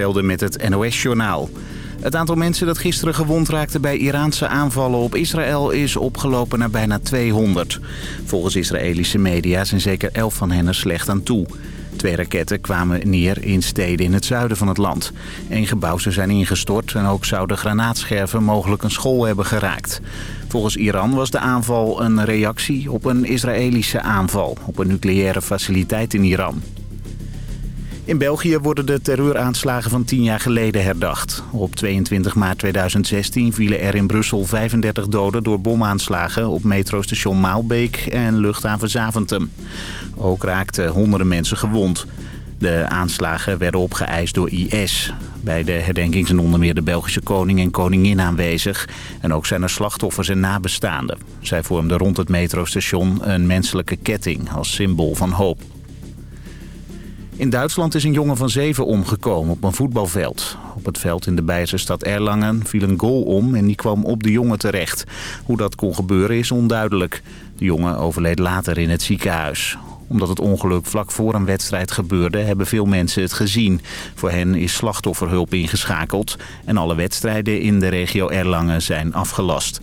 Velden met het NOS-journaal. Het aantal mensen dat gisteren gewond raakte bij Iraanse aanvallen op Israël is opgelopen naar bijna 200. Volgens Israëlische media zijn zeker 11 van hen er slecht aan toe. Twee raketten kwamen neer in steden in het zuiden van het land. Eén gebouw zou zijn ingestort en ook zouden granaatscherven mogelijk een school hebben geraakt. Volgens Iran was de aanval een reactie op een Israëlische aanval op een nucleaire faciliteit in Iran. In België worden de terreuraanslagen van tien jaar geleden herdacht. Op 22 maart 2016 vielen er in Brussel 35 doden door bomaanslagen op metrostation Maalbeek en luchthaven Zaventem. Ook raakten honderden mensen gewond. De aanslagen werden opgeëist door IS. Bij de herdenking zijn onder meer de Belgische koning en koningin aanwezig. En ook zijn er slachtoffers en nabestaanden. Zij vormden rond het metrostation een menselijke ketting als symbool van hoop. In Duitsland is een jongen van zeven omgekomen op een voetbalveld. Op het veld in de Beierse stad Erlangen viel een goal om en die kwam op de jongen terecht. Hoe dat kon gebeuren is onduidelijk. De jongen overleed later in het ziekenhuis. Omdat het ongeluk vlak voor een wedstrijd gebeurde, hebben veel mensen het gezien. Voor hen is slachtofferhulp ingeschakeld en alle wedstrijden in de regio Erlangen zijn afgelast.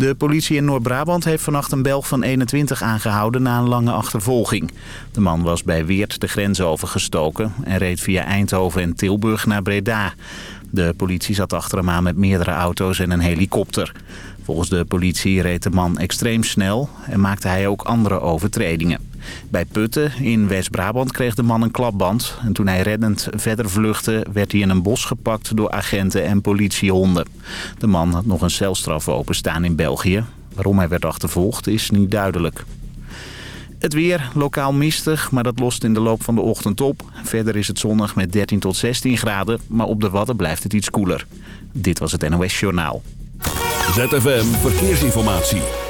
De politie in Noord-Brabant heeft vannacht een Belg van 21 aangehouden na een lange achtervolging. De man was bij Weert de grens overgestoken en reed via Eindhoven en Tilburg naar Breda. De politie zat achter hem aan met meerdere auto's en een helikopter. Volgens de politie reed de man extreem snel en maakte hij ook andere overtredingen. Bij Putten in West-Brabant kreeg de man een klapband. En toen hij reddend verder vluchtte werd hij in een bos gepakt door agenten en politiehonden. De man had nog een celstraf openstaan in België. Waarom hij werd achtervolgd is niet duidelijk. Het weer, lokaal mistig, maar dat lost in de loop van de ochtend op. Verder is het zonnig met 13 tot 16 graden, maar op de Wadden blijft het iets koeler. Dit was het NOS Journaal. ZFM Verkeersinformatie.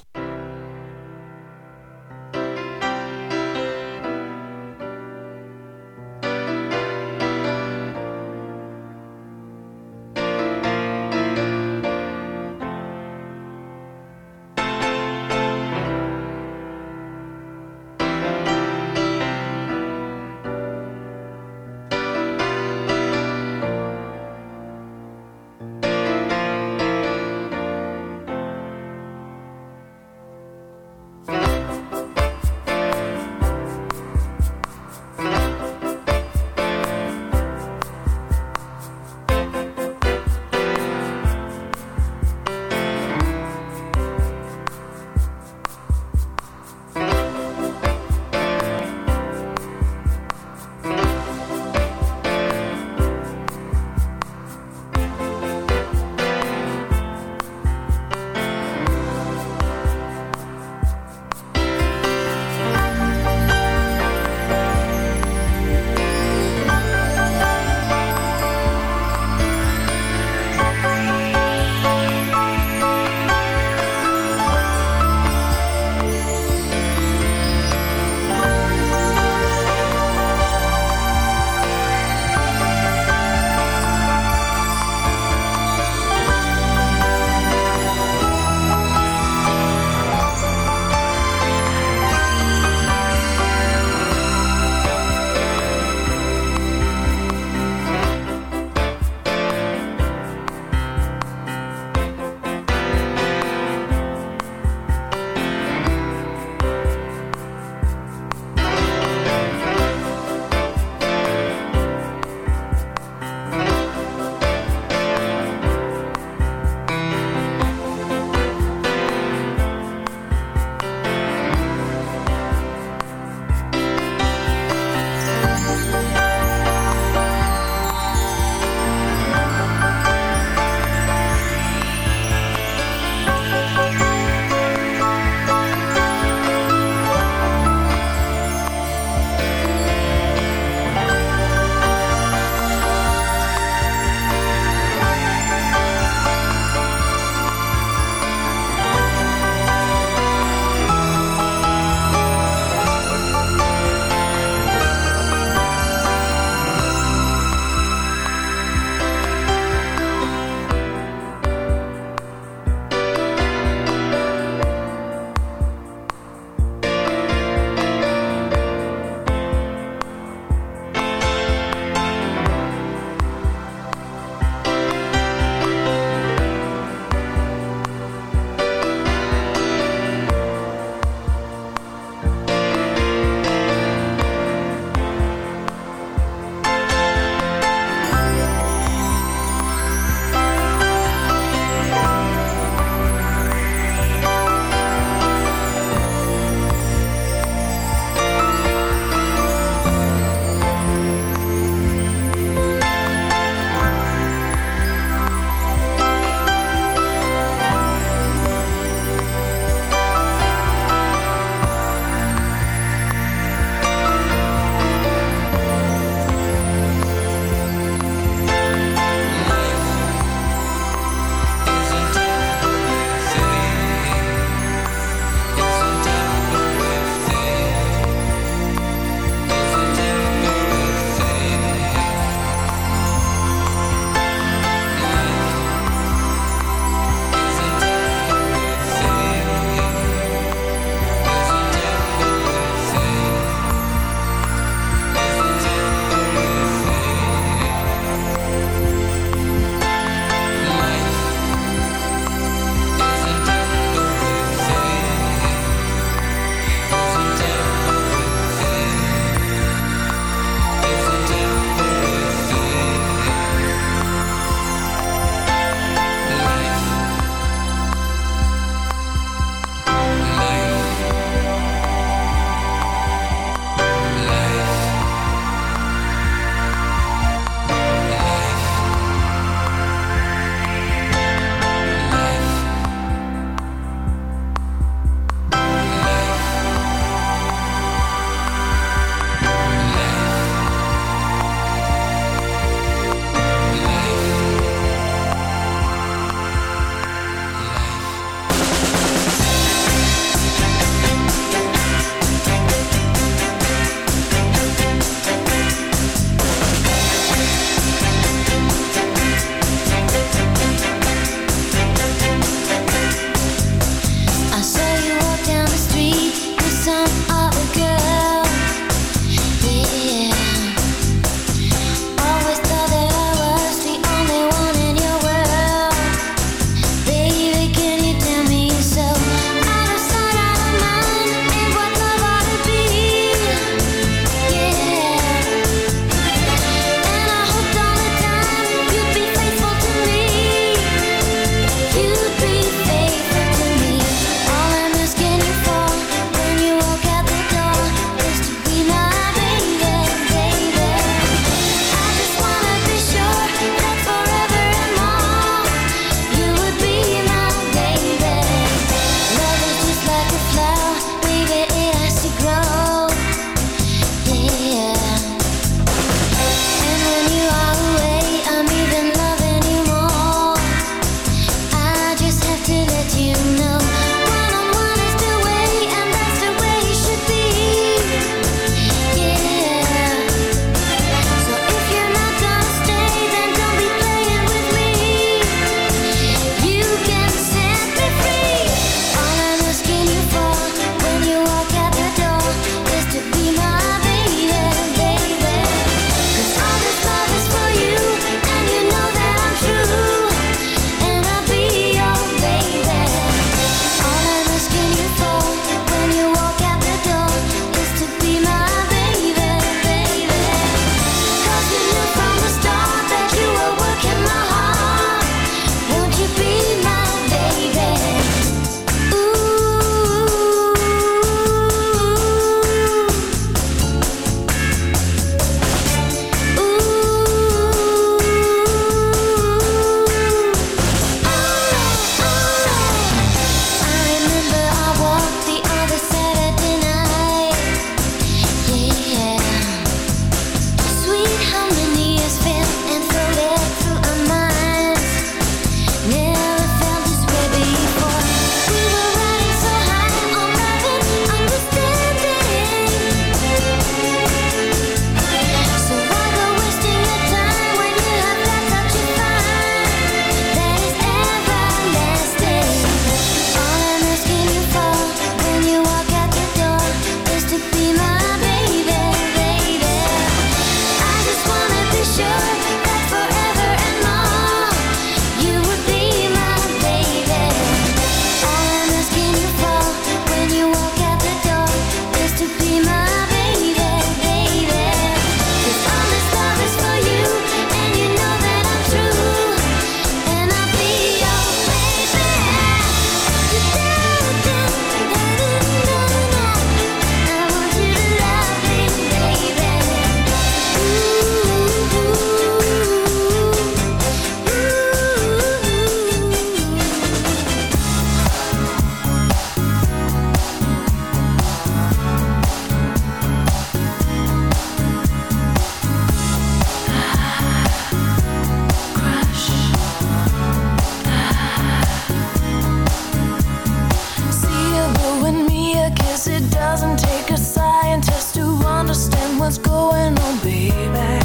what's going on, baby.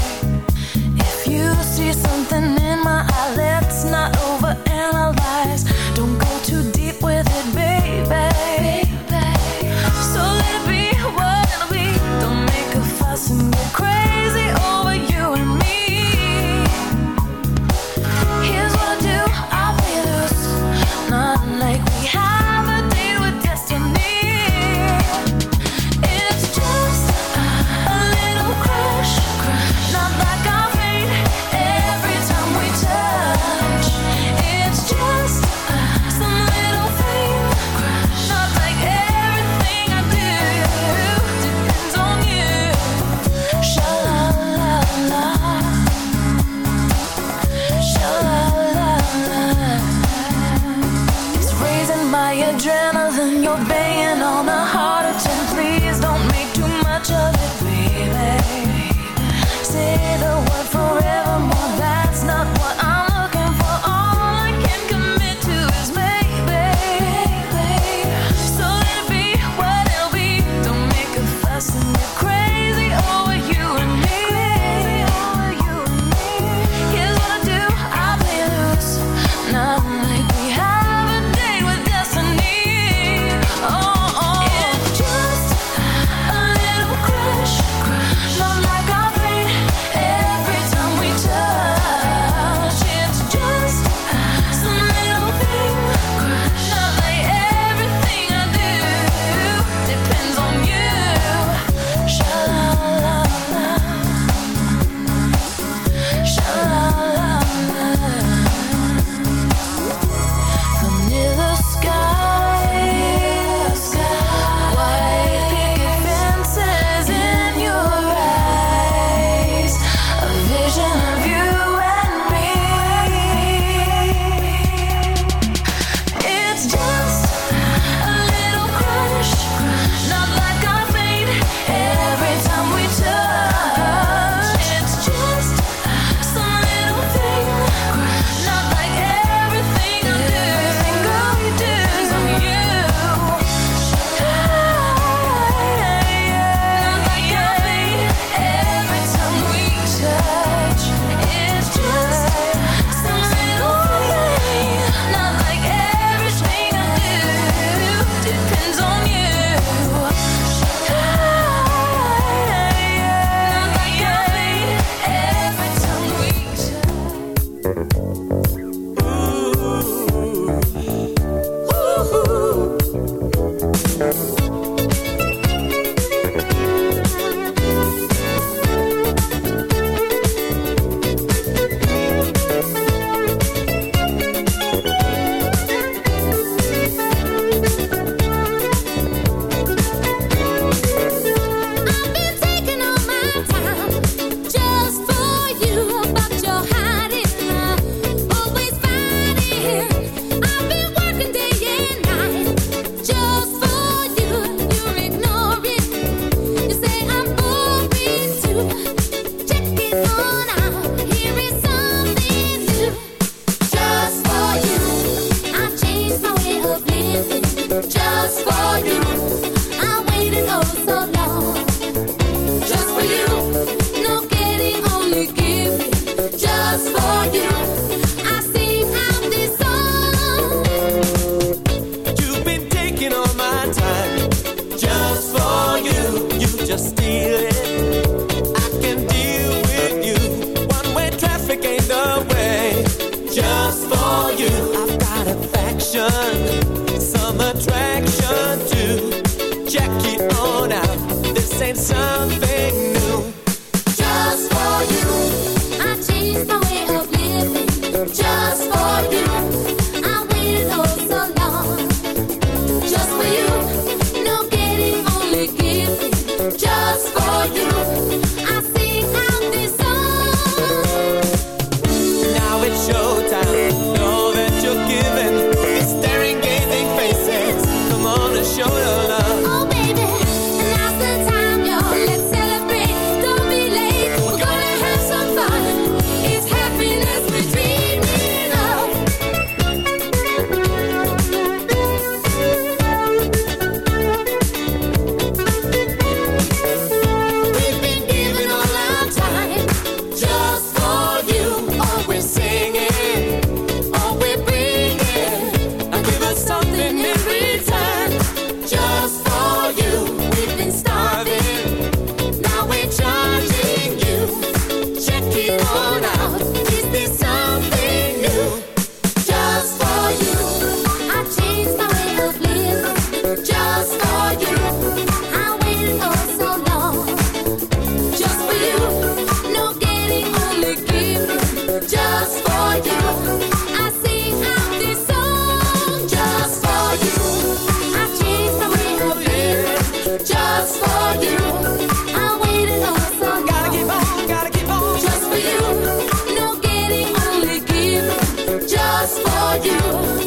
You.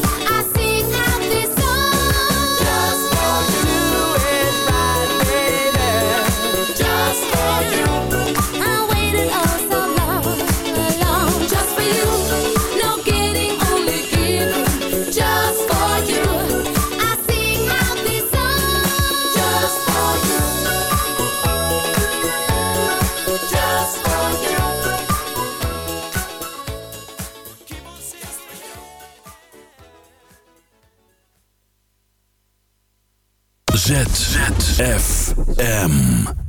ZFM.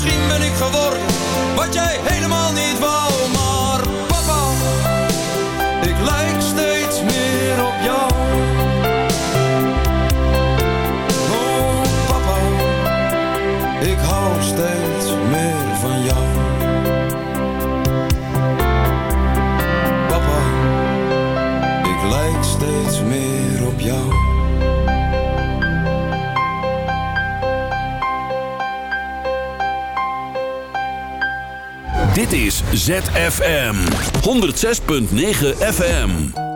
misschien ben ik geworden wat jij ZFM 106.9 FM.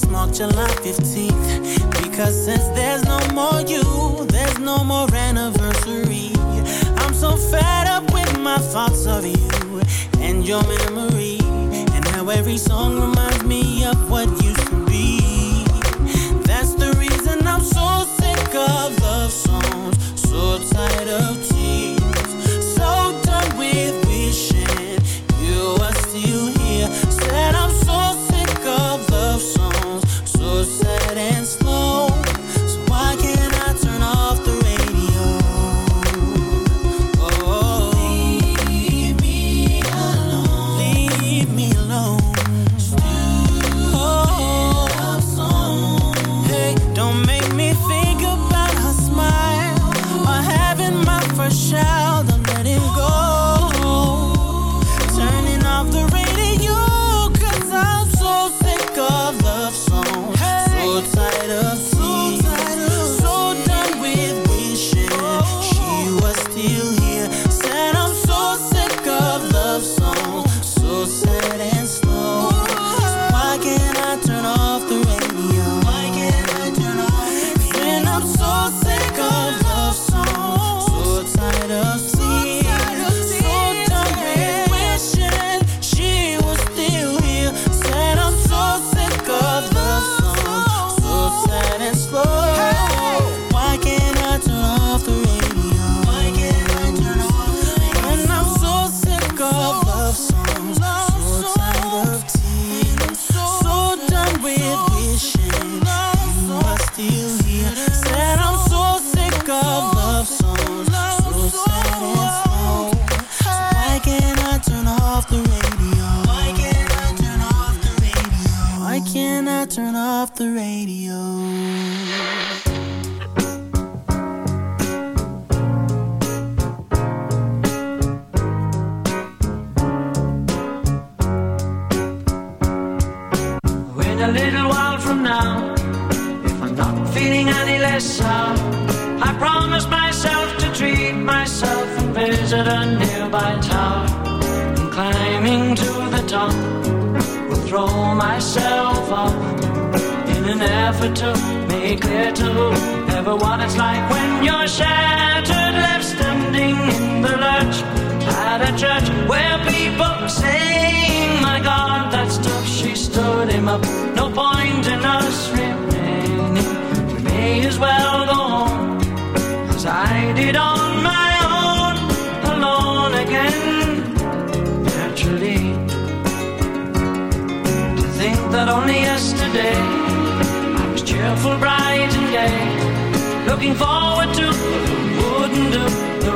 That's marked July 15th. Because since there's no more you, there's no more anniversary. I'm so fed up with my thoughts of you and your memory. And how every song reminds me of what used to be. That's the reason I'm so sick of love songs, so tired of off the radio.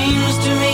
seems to me.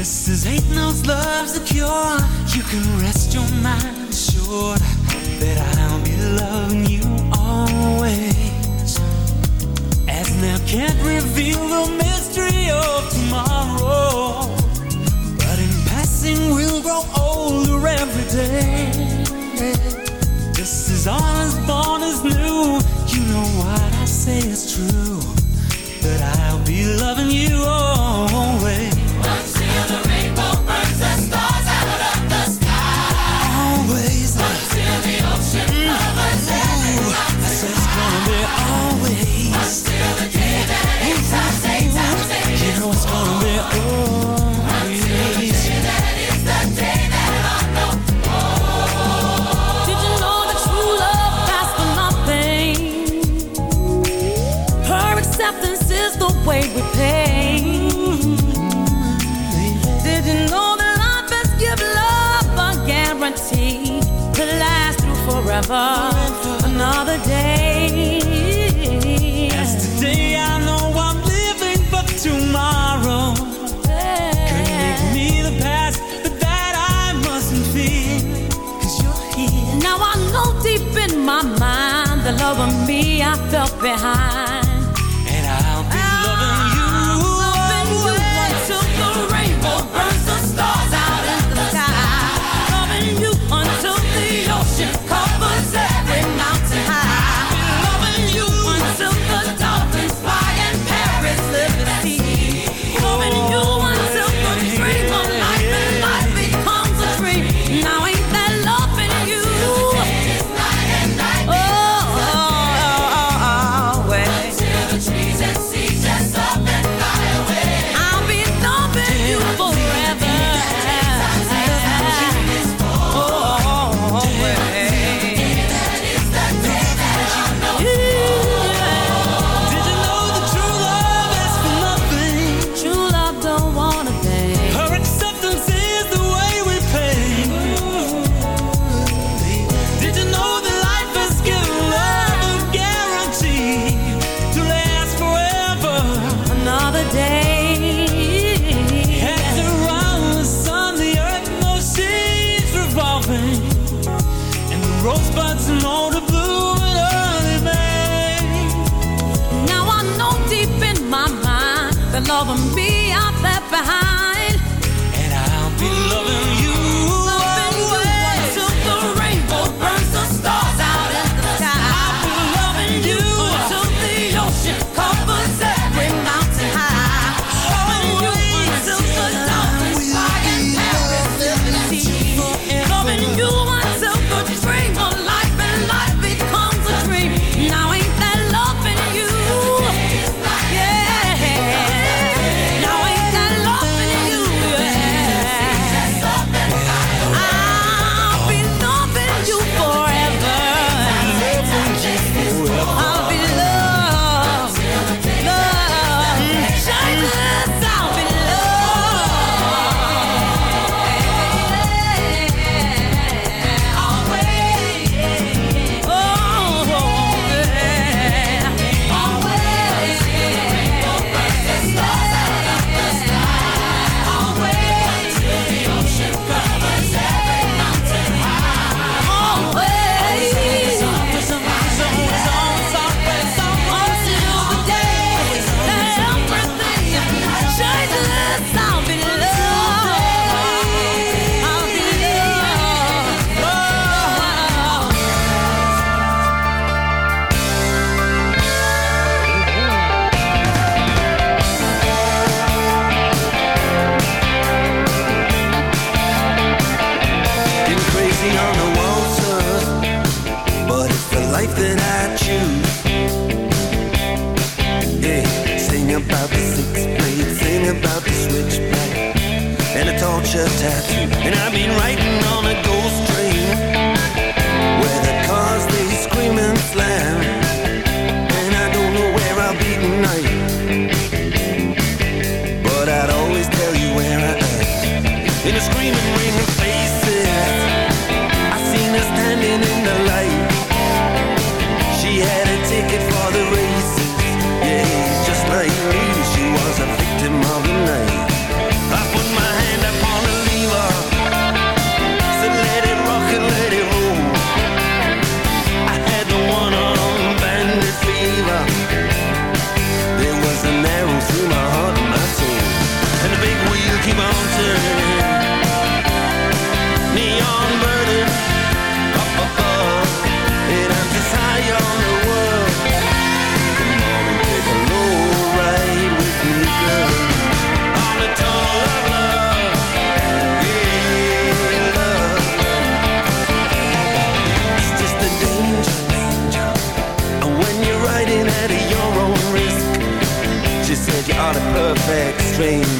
This is ain't no love's the cure. You can rest your mind assured that I'll be loving you always. As now can't reveal the mystery of tomorrow, but in passing we'll grow older every day. This is all as born as new. You know what I say is true, that I'll be loving you always. another day. I know I'm living for tomorrow. Could me the past, but that I mustn't you're here. Now I know deep in my mind the love of me I felt behind train.